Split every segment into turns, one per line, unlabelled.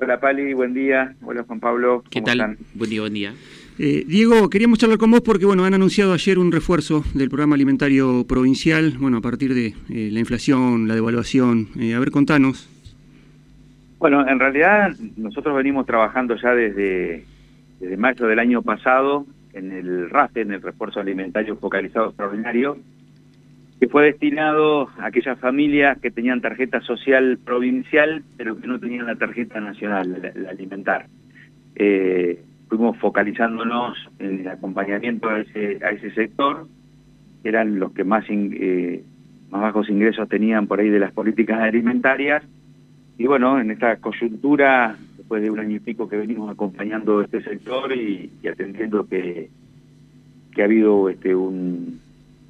Hola Pali, buen día. Hola Juan Pablo.
¿Qué tal? Buen día, buen día.
Eh, Diego, queríamos charlar con vos porque bueno, han anunciado ayer un refuerzo del programa alimentario provincial, bueno, a partir de eh, la inflación, la devaluación. Eh, a ver, contanos.
Bueno, en realidad nosotros venimos trabajando ya desde, desde mayo del año pasado en el RAFE, en el refuerzo alimentario focalizado extraordinario, fue destinado a aquellas familias que tenían tarjeta social provincial, pero que no tenían la tarjeta nacional, alimentar. Eh, fuimos focalizándonos en el acompañamiento a ese, a ese sector, que eran los que más, eh, más bajos ingresos tenían por ahí de las políticas alimentarias. Y bueno, en esta coyuntura, después de un año y pico que venimos acompañando este sector y, atendiendo que, que ha habido este, un,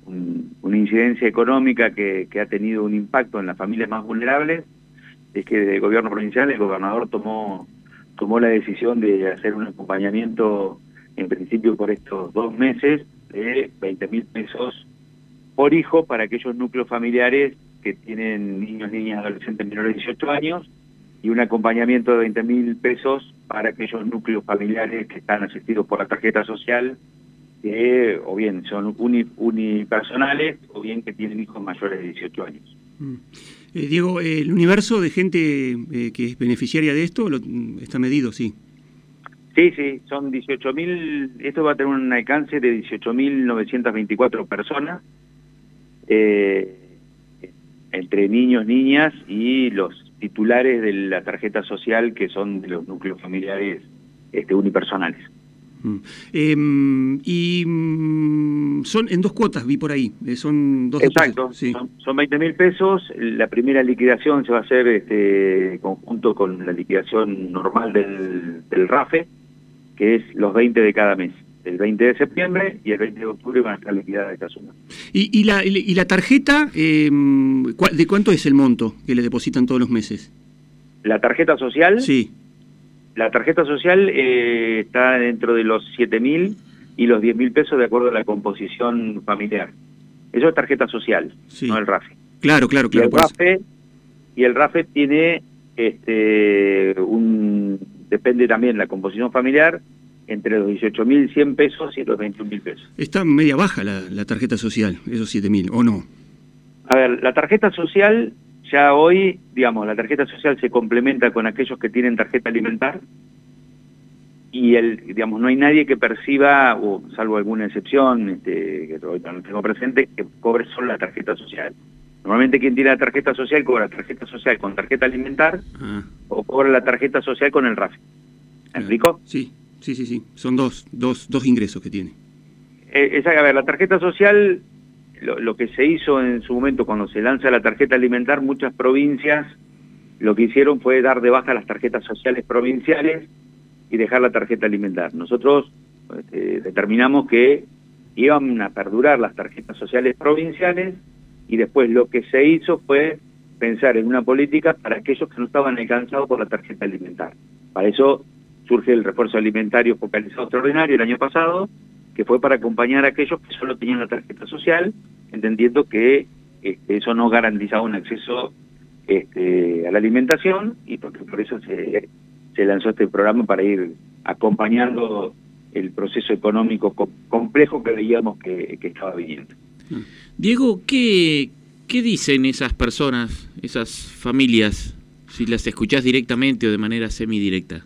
una incidencia económica que, ha tenido un impacto en las familias más vulnerables, es que desde el gobierno provincial el gobernador tomó, tomó la decisión de hacer un acompañamiento, en principio por estos dos meses, de 20 mil pesos por hijo para aquellos núcleos familiares que tienen niños, niñas, adolescentes menores de 18 años, y un acompañamiento de 20 mil pesos para aquellos núcleos familiares que están asistidos por la tarjeta social que o bien son unipersonales o bien que tienen hijos mayores de 18 años.
Mm. Eh, Diego, ¿el universo de gente eh, que es beneficiaria de esto lo, está medido, sí?
Sí, sí, son 18.000, esto va a tener un alcance de 18.924 personas, eh, entre niños, niñas y los titulares de la tarjeta social que son de los núcleos familiares este, unipersonales.
Mm. Em, y mm, son en dos cuotas, vi por ahí. Eh, son dos
Exacto, son, son 20 mil pesos. La primera liquidación se va a hacer este, conjunto con la liquidación normal del, del RAFE, que es los 20 de cada mes. El 20 de septiembre y el 20 de octubre van a estar liquidadas esta suma.
¿Y, y, la, y la tarjeta, em, de cuánto es el monto que le depositan todos los meses?
¿La tarjeta social?
Sí.
La tarjeta social eh, está dentro de los 7.000 y los 10.000 pesos de acuerdo a la composición familiar. Eso es tarjeta social, no el RAFE.
Claro, claro, claro.
Y el, RAFE, y el RAFE tiene este un depende también la composición familiar entre los 18.100 pesos y los 21.000 pesos.
Está media baja la, la tarjeta social, esos 7.000, ¿o no?
A ver, la tarjeta social ya hoy, digamos, la tarjeta social se complementa con aquellos que tienen tarjeta alimentar y el, digamos, no hay nadie que perciba, o salvo alguna excepción, este, que no tengo presente, que cobre solo la tarjeta social. Normalmente quien tiene la tarjeta social cobra la tarjeta social con tarjeta alimentar ah. o cobra la tarjeta social con el RAF. ¿Me explico?
Sí, sí, sí, sí. Son dos, dos, dos ingresos que tiene.
Eh, a ver, la tarjeta social lo, que se hizo en su momento cuando se lanza la tarjeta alimentar, muchas provincias lo que hicieron fue dar de baja las tarjetas sociales provinciales y dejar la tarjeta alimentar. Nosotros este, determinamos que iban a perdurar las tarjetas sociales provinciales y después lo que se hizo fue pensar en una política para aquellos que no estaban alcanzados por la tarjeta alimentar. Para eso surge el refuerzo alimentario focalizado extraordinario el año pasado, que fue para acompañar a aquellos que solo tenían la tarjeta social, entendiendo que este, eso no garantizaba un acceso este, a la alimentación y porque por eso se, lanzó este programa para ir acompañando el proceso económico complejo que veíamos que, estaba viniendo.
Diego, ¿qué, ¿qué dicen esas personas, esas familias, si las escuchás directamente o de manera semidirecta?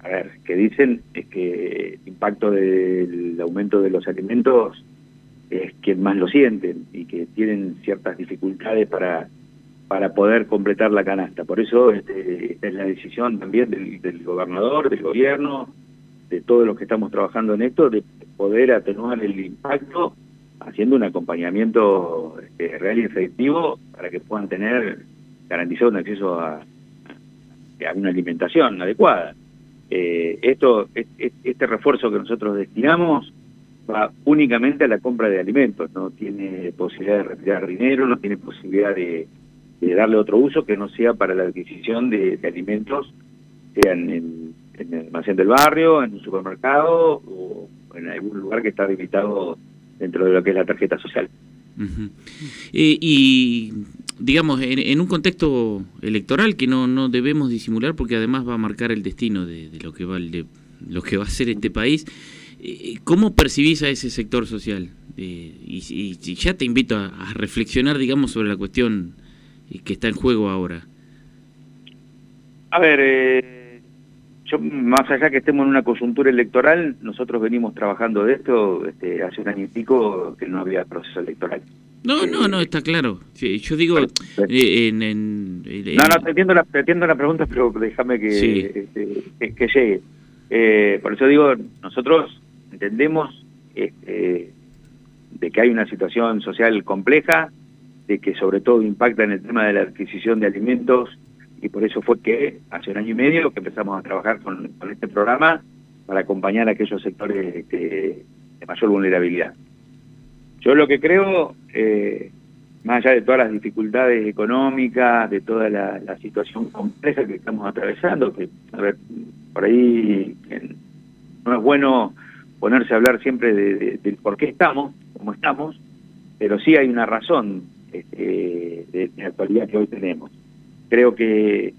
A ver, que dicen es que el impacto del aumento de los alimentos es quien más lo sienten y que tienen ciertas dificultades para para poder completar la canasta. Por eso este, es la decisión también del, gobernador, del gobierno, de todos los que estamos trabajando en esto, de poder atenuar el impacto haciendo un acompañamiento este, real y efectivo para que puedan tener garantizado un acceso a una alimentación adecuada. Eh, esto, este refuerzo que nosotros destinamos va únicamente a la compra de alimentos, no tiene posibilidad de retirar dinero, no tiene posibilidad de, darle otro uso que no sea para la adquisición de, alimentos, sean en, el almacén del barrio, en un supermercado o en algún lugar que está limitado dentro de lo que es la tarjeta social.
Eh, y digamos, en, un contexto electoral que no, no debemos disimular porque además va a marcar el destino de, lo que va de lo que va a ser este país, eh, ¿cómo percibís a ese sector social? Eh, y, ya te invito a, reflexionar, digamos, sobre la cuestión que está en juego ahora.
A ver, yo, más allá que estemos en una coyuntura electoral, nosotros venimos trabajando de esto este, hace un año y pico que no había proceso electoral.
No, no, no, está claro. Sí, yo digo, eh, en,
No, no, te entiendo, la, la pregunta, pero déjame que, este, que, llegue. Eh, por eso digo, nosotros entendemos este, de que hay una situación social compleja, de que sobre todo impacta en el tema de la adquisición de alimentos y por eso fue que hace un año y medio que empezamos a trabajar con, este programa para acompañar a aquellos sectores de, mayor vulnerabilidad. Yo lo que creo, eh, más allá de todas las dificultades económicas, de toda la, situación compleja que estamos atravesando, que, por ahí no es bueno ponerse a hablar siempre de, por qué estamos, como estamos, pero sí hay una razón este, de la actualidad que hoy tenemos. Creo que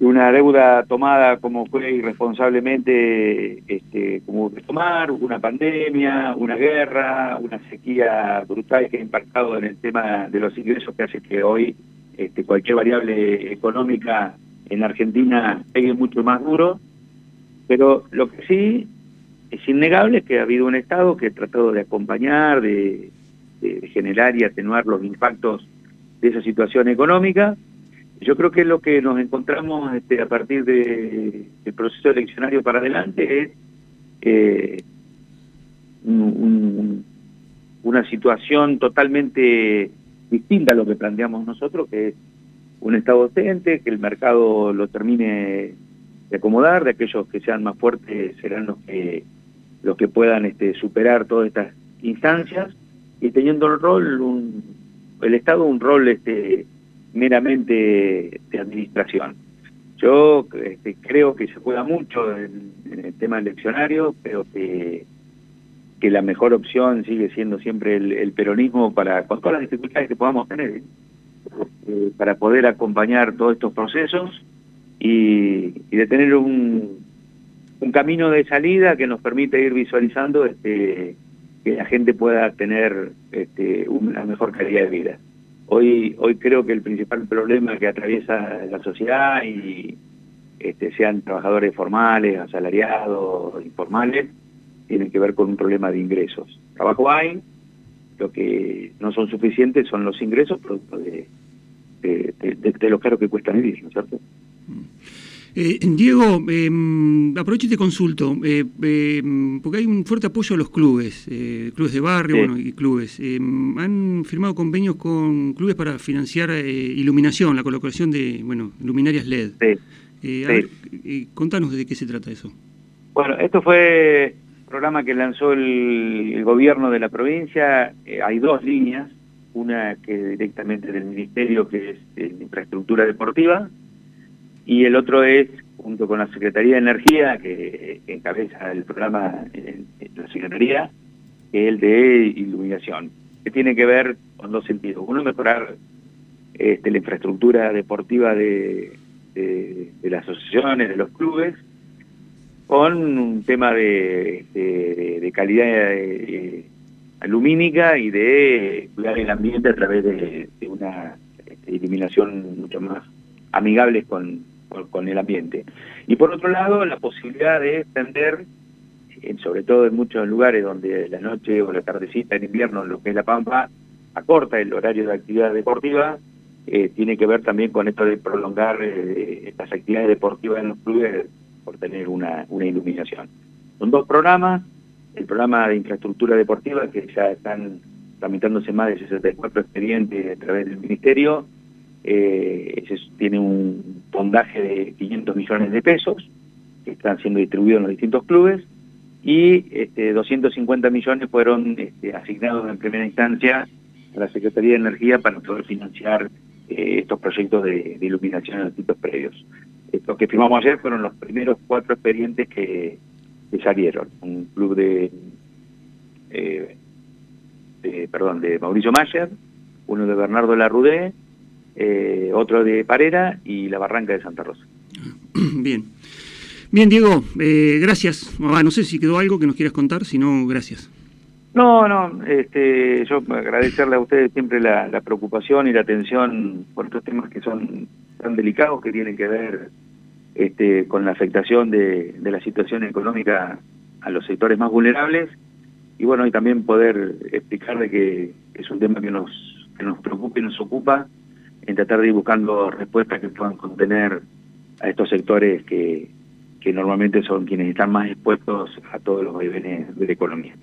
una deuda tomada como fue irresponsablemente, este, como tomar, una pandemia, una guerra, una sequía brutal que ha impactado en el tema de los ingresos que hace que hoy este, cualquier variable económica en Argentina pegue mucho más duro, pero lo que sí es innegable es que ha habido un Estado que ha tratado de acompañar, de generar y atenuar los impactos de esa situación económica, yo creo que lo que nos encontramos este, a partir del proceso eleccionario para adelante es eh, una situación totalmente distinta a lo que planteamos nosotros, que es un Estado docente, que el mercado lo termine de acomodar, de aquellos que sean más fuertes serán los que los que puedan este, superar todas estas instancias. Y teniendo el rol, el Estado un rol este, meramente de administración. Yo este, creo que se juega mucho en, el tema eleccionario, pero que, la mejor opción sigue siendo siempre el, peronismo para con todas las dificultades que podamos tener, eh, para poder acompañar todos estos procesos y, de tener un, un camino de salida que nos permite ir visualizando este, que la gente pueda tener este, una mejor calidad de vida. Hoy, hoy creo que el principal problema que atraviesa la sociedad, y este, sean trabajadores formales, asalariados, informales, tiene que ver con un problema de ingresos. Trabajo hay, lo que no son suficientes son los ingresos producto de, de, de lo caro que cuesta vivir, ¿no es cierto?
Eh, Diego, eh, aprovecho y te consulto, eh, em, porque hay un fuerte apoyo a los clubes, eh, clubes de barrio bueno, y clubes. Em, han firmado convenios con clubes para financiar iluminación, la colocación de bueno, luminarias LED. Sí. contanos de qué se trata eso.
Bueno, esto fue un programa que lanzó el, gobierno de la provincia. hay dos líneas, una que directamente del ministerio, que es infraestructura deportiva, y el otro es, junto con la Secretaría de Energía, que, encabeza el programa en, la Secretaría, que es el de iluminación, que tiene que ver con dos sentidos. Uno, mejorar este, la infraestructura deportiva de, las asociaciones, de los clubes, con un tema de, calidad eh, lumínica y de cuidar el ambiente a través de, una este, iluminación mucho más amigable con, con, el ambiente. Y por otro lado, la posibilidad de extender, sobre todo en muchos lugares donde la noche o la tardecita en invierno, lo que es la Pampa, acorta el horario de actividad deportiva, eh, tiene que ver también con esto de prolongar eh, estas actividades deportivas en los clubes por tener una, una iluminación. Son dos programas, el programa de infraestructura deportiva, que ya están tramitándose más de 64 expedientes a través del Ministerio, eh, tiene un fondaje de 500 millones de pesos que están siendo distribuidos en los distintos clubes y este, 250 millones fueron este, asignados en primera instancia a la Secretaría de Energía para poder financiar eh, estos proyectos de, iluminación en los distintos predios. Los que firmamos ayer fueron los primeros cuatro expedientes que, salieron. Un club eh, de, perdón, de Mauricio Mayer, uno de Bernardo Larrudé, eh, otro de Parera y la Barranca de Santa Rosa.
Bien. Bien, Diego, eh, gracias. Ah, no sé si quedó algo que nos quieras contar, si no, gracias.
No, no, este, yo agradecerle a ustedes siempre la, preocupación y la atención por estos temas que son tan delicados, que tienen que ver este, con la afectación de, la situación económica a los sectores más vulnerables y bueno, y también poder explicar de que es un tema que nos, que nos preocupa y nos ocupa en tratar de ir buscando respuestas que puedan contener a estos sectores que, que normalmente son quienes están más expuestos a todos los vaivenes de la economía.